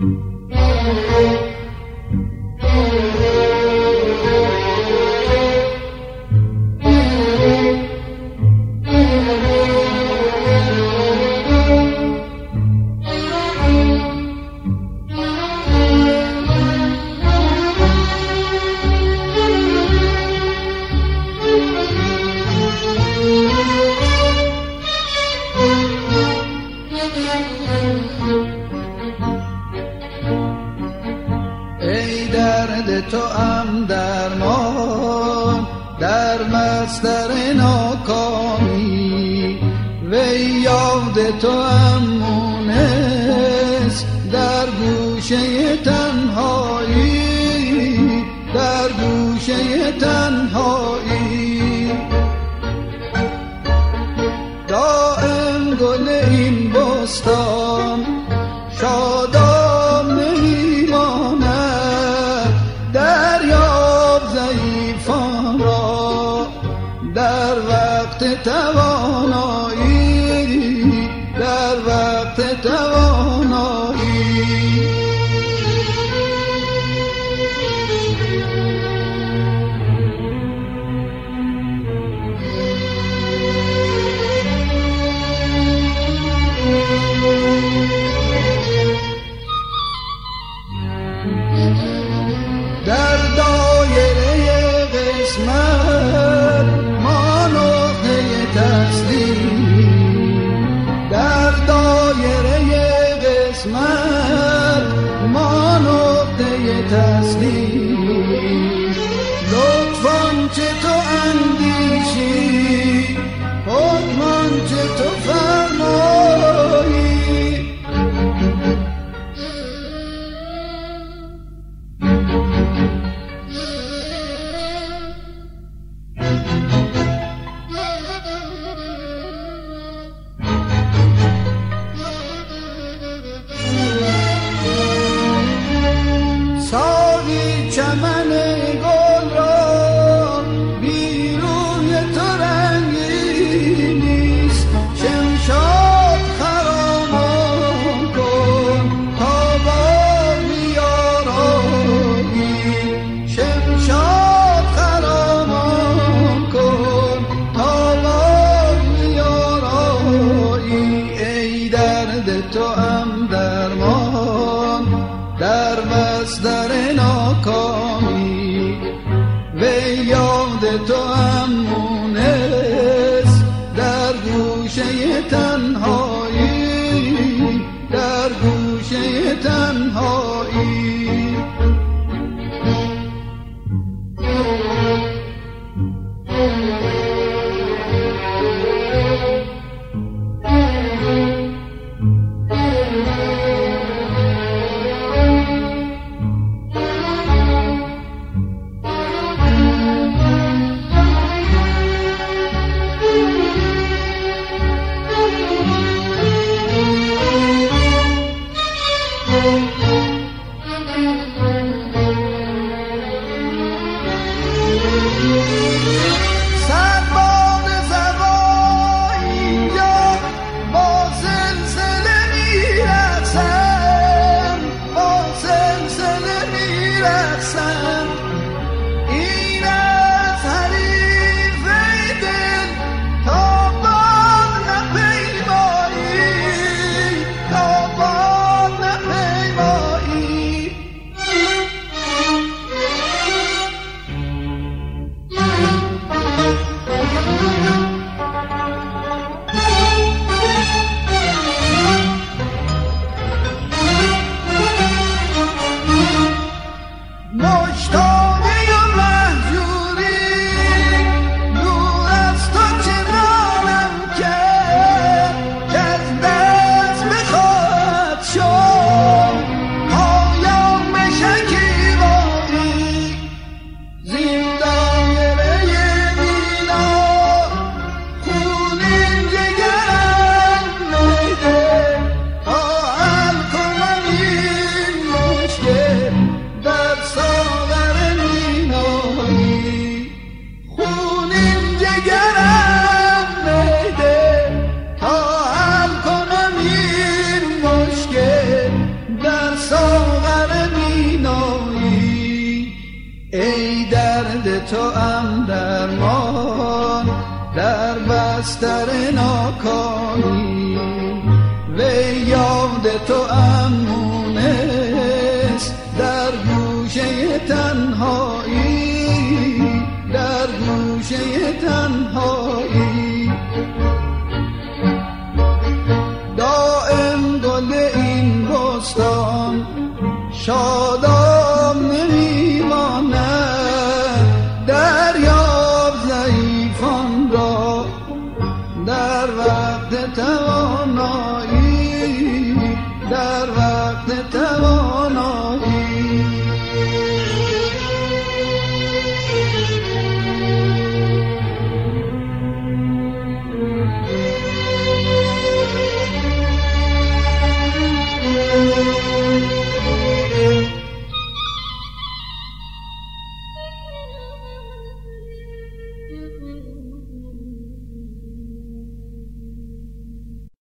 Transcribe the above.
Mm-hmm. تو هم درمان در مستر ناکامی. و یاد تو هم مونس در گوشه تنهایی. در گوشه تنهایی. دائم گل این بستان شادان وقت توانایی در وقت توانایی. در دایره قسمت قسمت منو نقطه تسلیم. درد تو هم درمان در مصدر ناکامی به یاد تو هم بستر ناکانی و یاد تو امونست در گوشه تنهایی در گوشه تنهایی. دائم گل این بستان شادام وقت